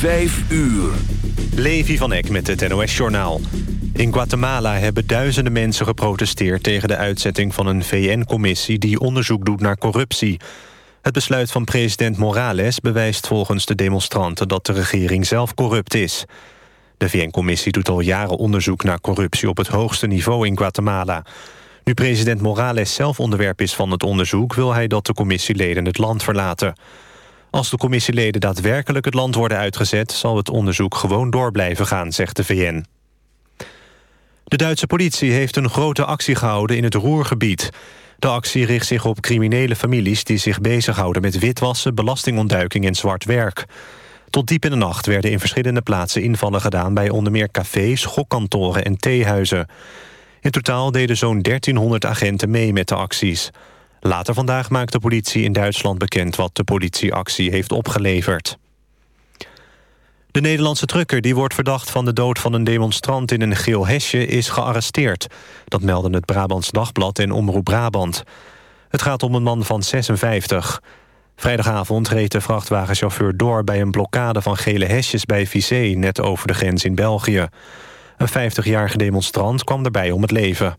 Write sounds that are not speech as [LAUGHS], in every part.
Vijf uur. Levi van Eck met het NOS-journaal. In Guatemala hebben duizenden mensen geprotesteerd... tegen de uitzetting van een VN-commissie die onderzoek doet naar corruptie. Het besluit van president Morales bewijst volgens de demonstranten... dat de regering zelf corrupt is. De VN-commissie doet al jaren onderzoek naar corruptie... op het hoogste niveau in Guatemala. Nu president Morales zelf onderwerp is van het onderzoek... wil hij dat de commissieleden het land verlaten... Als de commissieleden daadwerkelijk het land worden uitgezet... zal het onderzoek gewoon door blijven gaan, zegt de VN. De Duitse politie heeft een grote actie gehouden in het Roergebied. De actie richt zich op criminele families die zich bezighouden met witwassen, belastingontduiking en zwart werk. Tot diep in de nacht werden in verschillende plaatsen invallen gedaan bij onder meer cafés, gokkantoren en theehuizen. In totaal deden zo'n 1300 agenten mee met de acties. Later vandaag maakt de politie in Duitsland bekend wat de politieactie heeft opgeleverd. De Nederlandse trucker die wordt verdacht van de dood van een demonstrant in een geel hesje is gearresteerd. Dat melden het Brabants Dagblad en Omroep Brabant. Het gaat om een man van 56. Vrijdagavond reed de vrachtwagenchauffeur door bij een blokkade van gele hesjes bij Vizé, net over de grens in België. Een 50-jarige demonstrant kwam daarbij om het leven.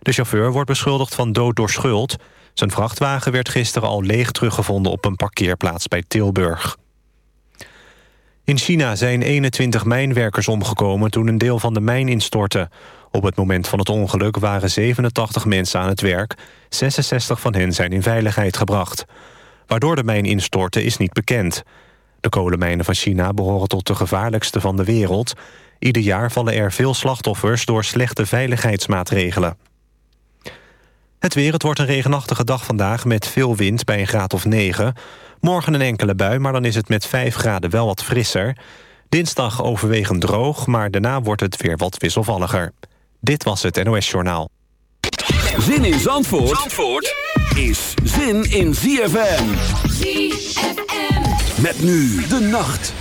De chauffeur wordt beschuldigd van dood door schuld. Zijn vrachtwagen werd gisteren al leeg teruggevonden op een parkeerplaats bij Tilburg. In China zijn 21 mijnwerkers omgekomen toen een deel van de mijn instortte. Op het moment van het ongeluk waren 87 mensen aan het werk. 66 van hen zijn in veiligheid gebracht. Waardoor de mijn instortte is niet bekend. De kolenmijnen van China behoren tot de gevaarlijkste van de wereld. Ieder jaar vallen er veel slachtoffers door slechte veiligheidsmaatregelen. Het weer, het wordt een regenachtige dag vandaag met veel wind bij een graad of 9. Morgen een enkele bui, maar dan is het met 5 graden wel wat frisser. Dinsdag overwegend droog, maar daarna wordt het weer wat wisselvalliger. Dit was het NOS Journaal. Zin in Zandvoort, Zandvoort is zin in ZFM. ZFM. Met nu de nacht.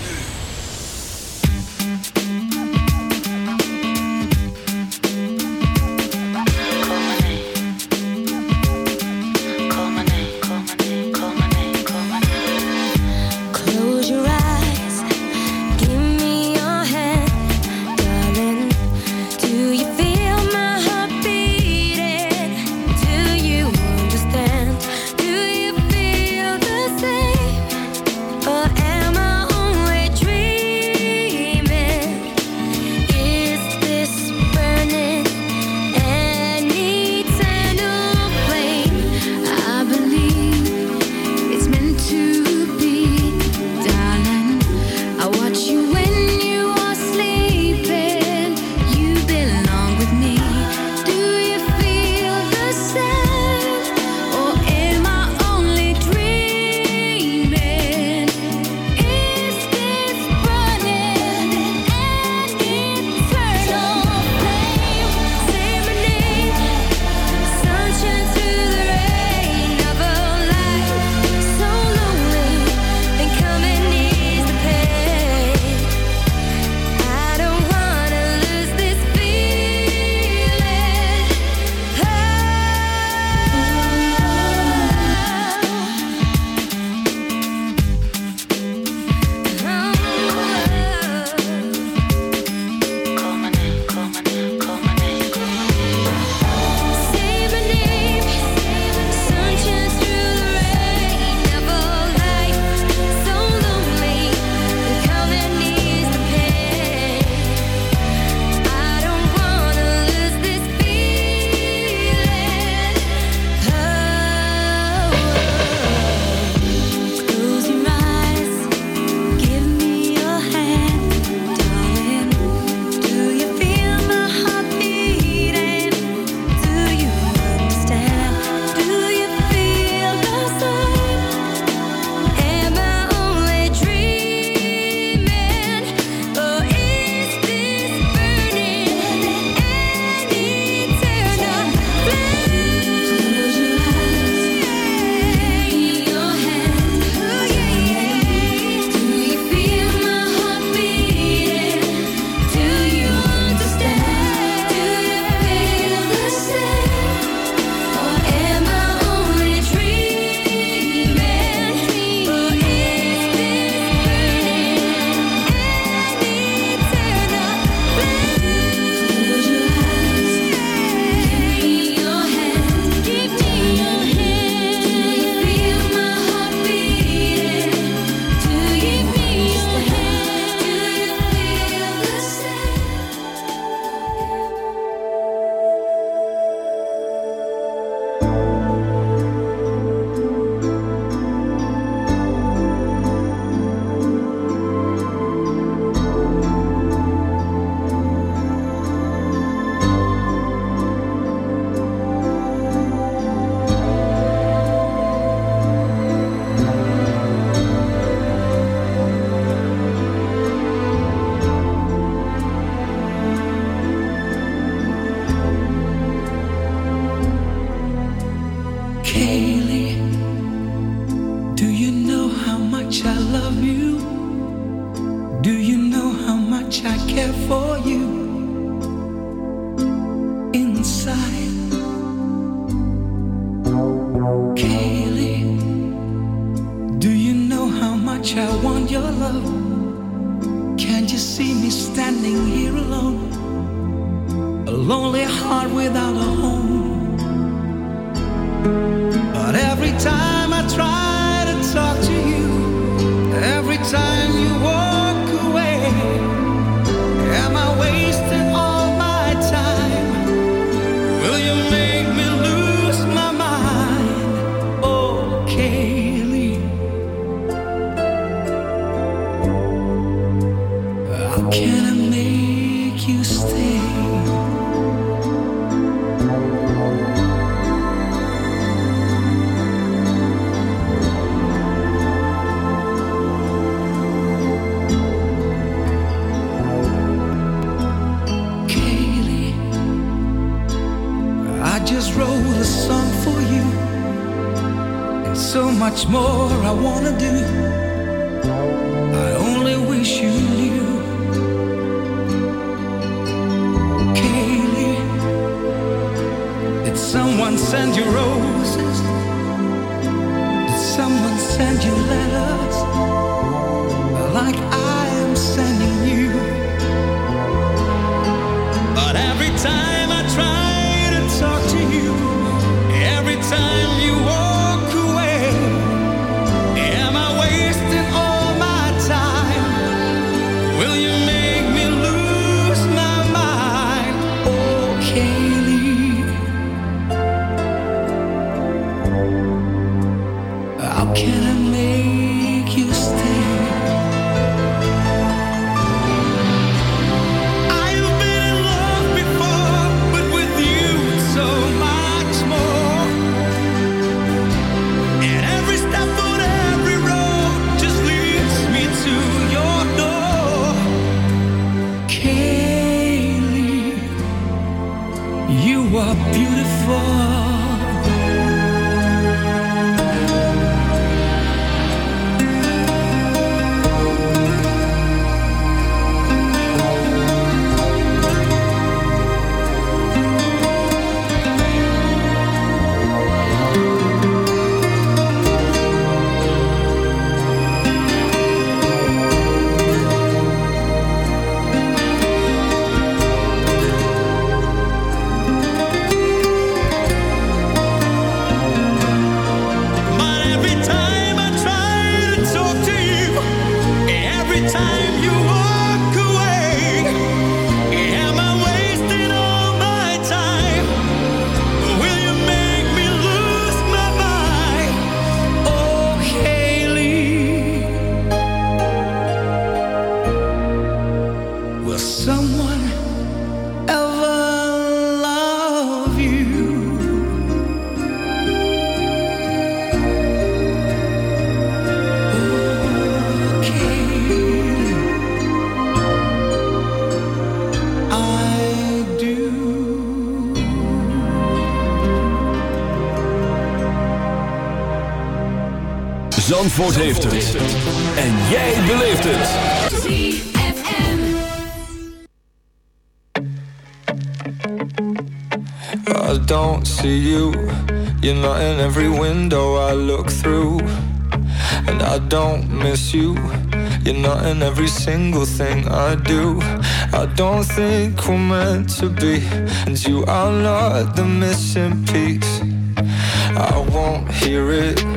Zandvoort heeft het. En jij beleeft het. ZFM. I don't see you. You're not in every window I look through. And I don't miss you. You're not in every single thing I do. I don't think we're meant to be. And you are not the missing piece. I won't hear it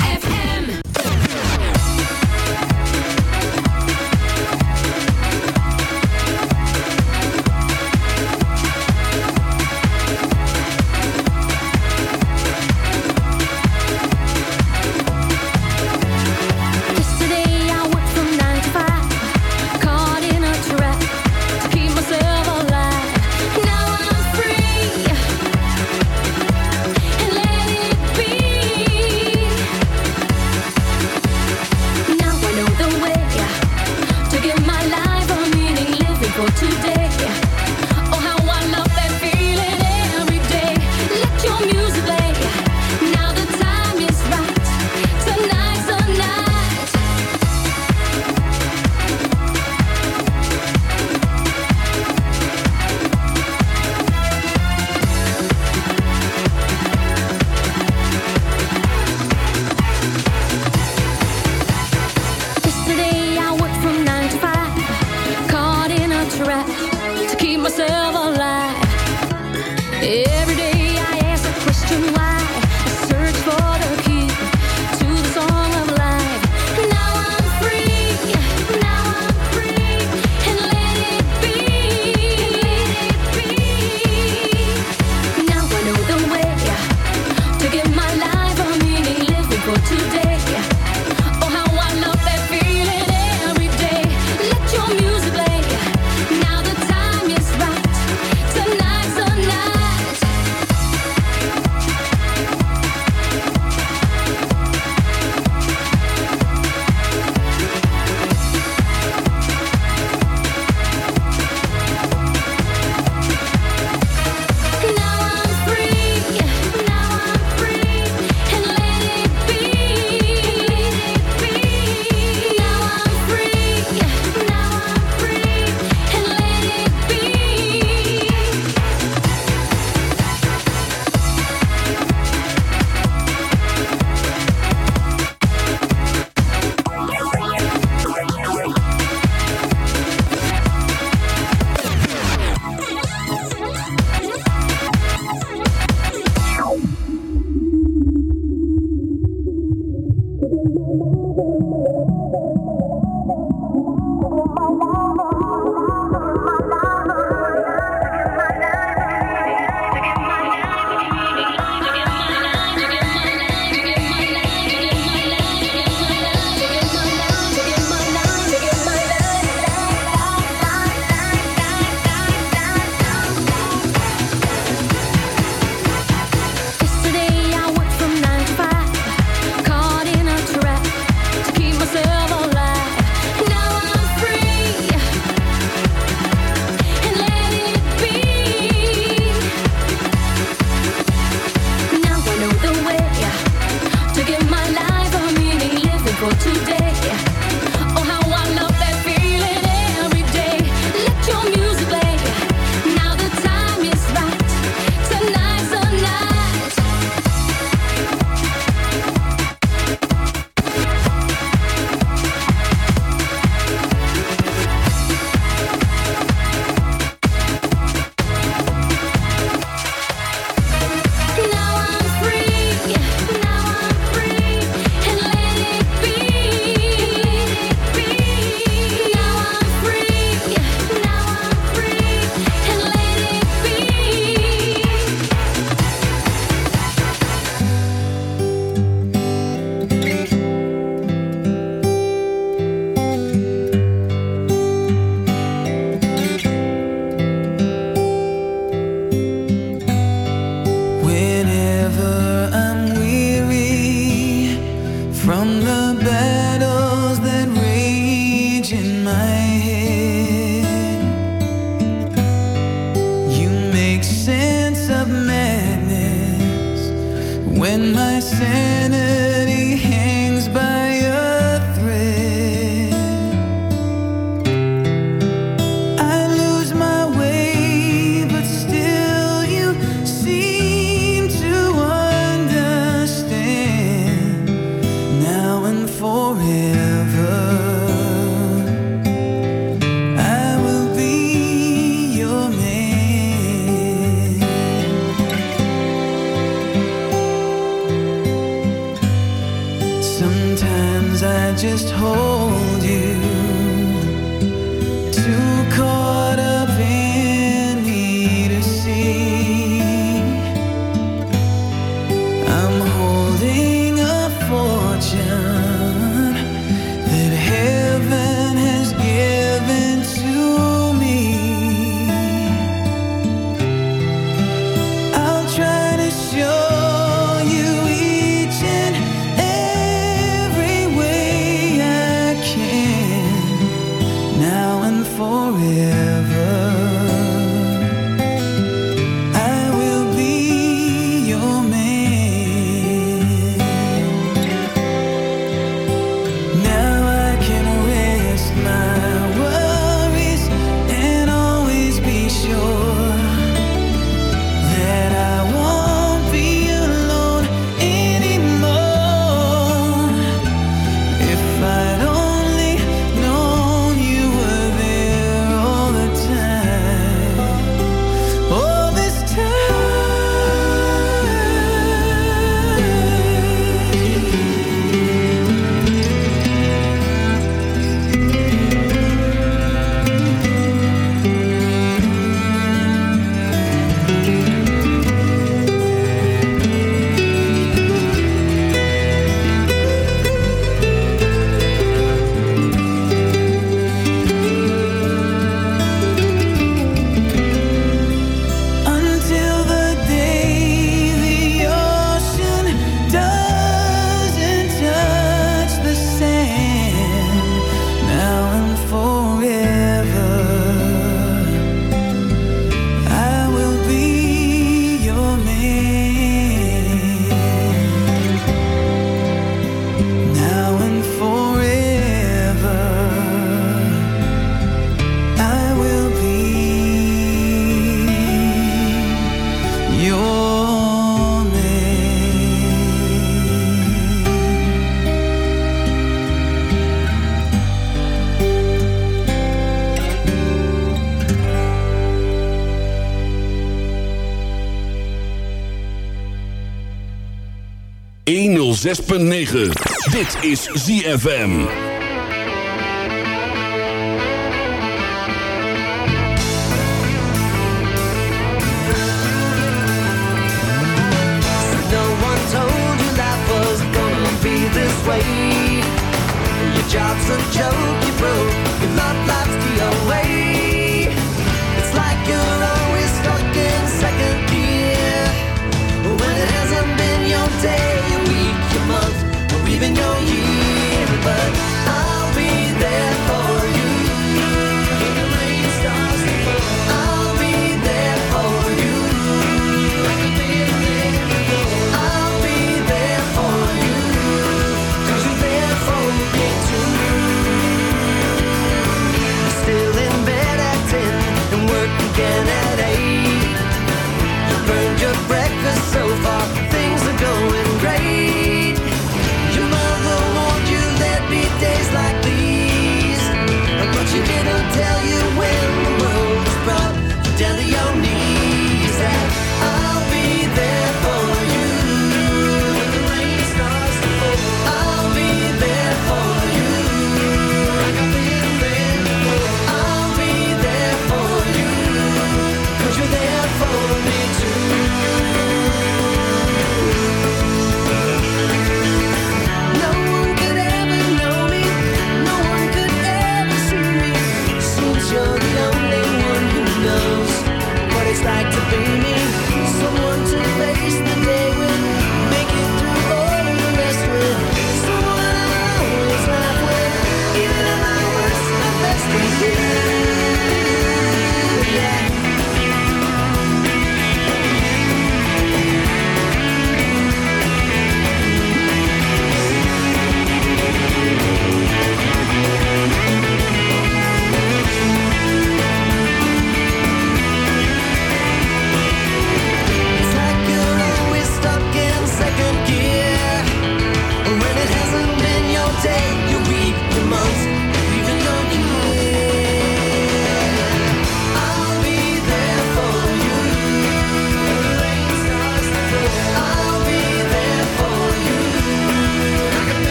106.9. Dit is ZFM.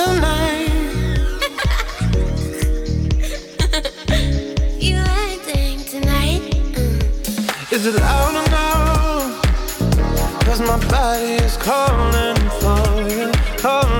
[LAUGHS] calling for you, calling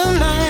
You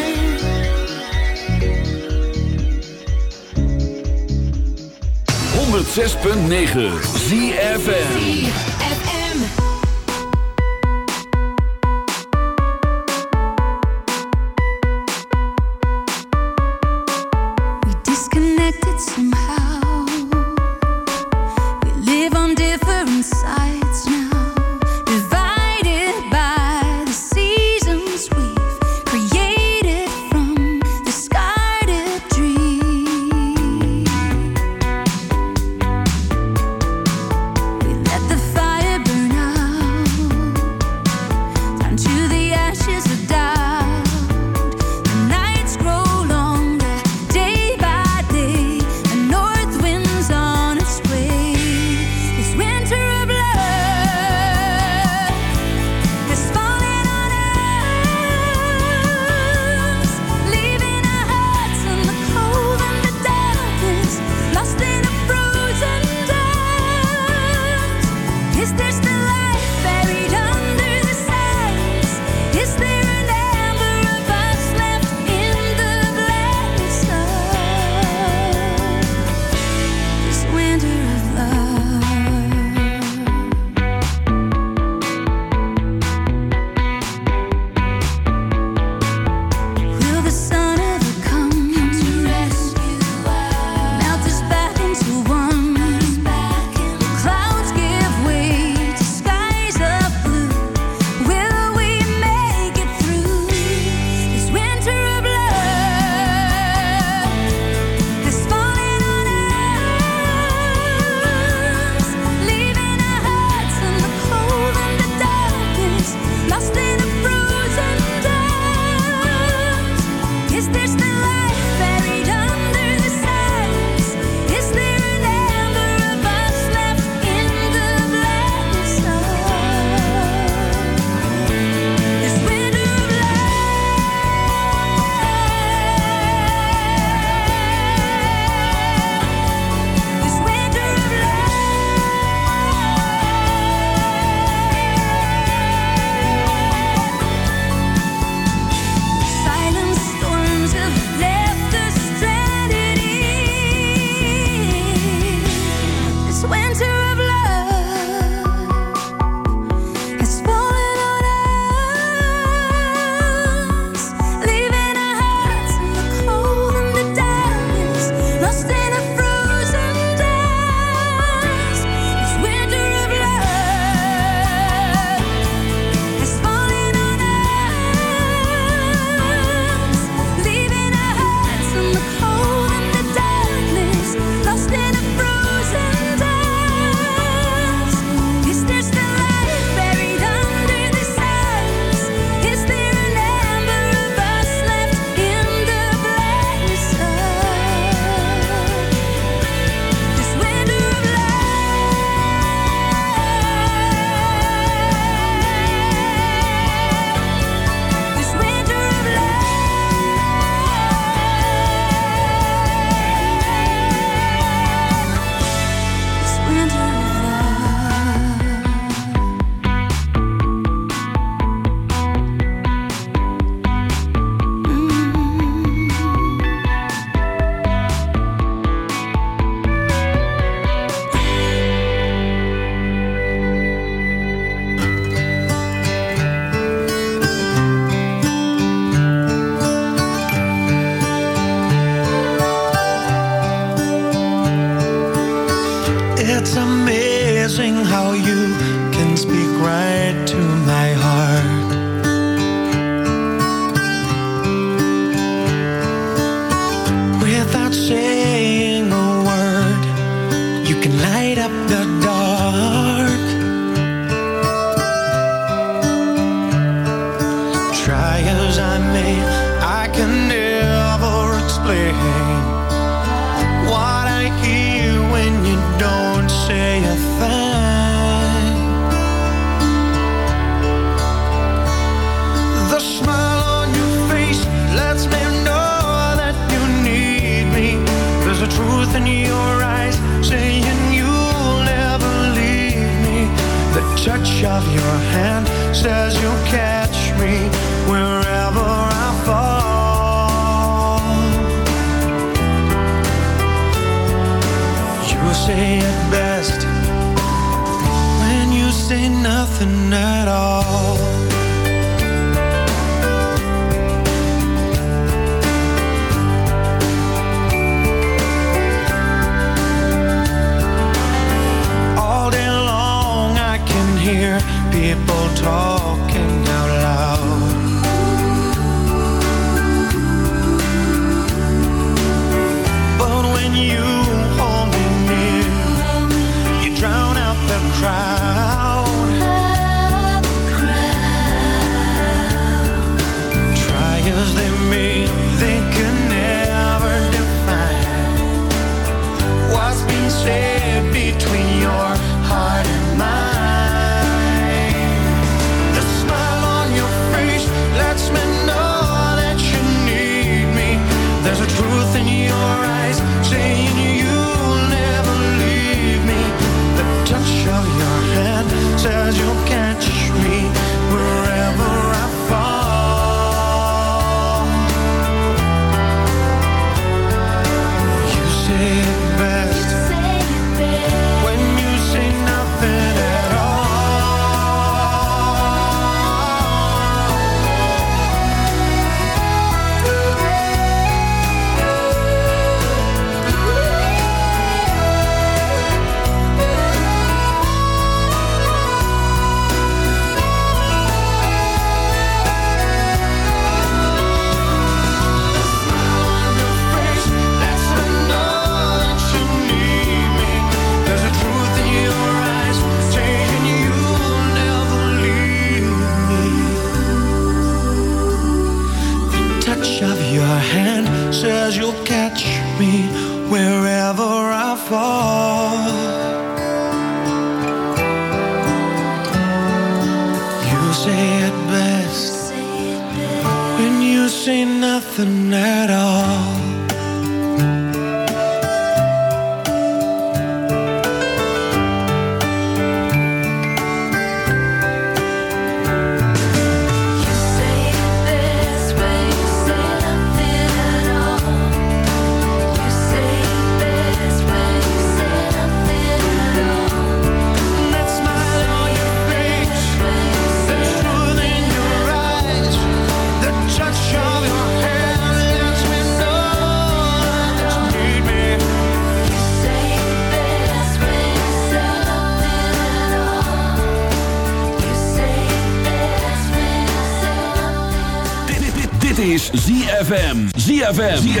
106.9 ZFN nothing at ZFM.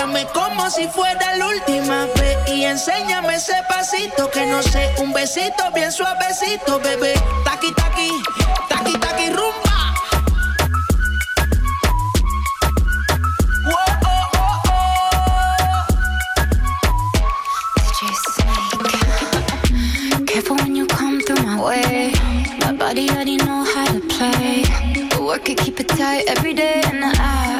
bailame como si fuera la última vez y enséñame ese pasito que no sé, un besito bien suavecito, bebé. Taqui taqui, taqui taqui rumba. Oh, oh, oh. Way. My body already know how to play. But work it, keep it tight every day and I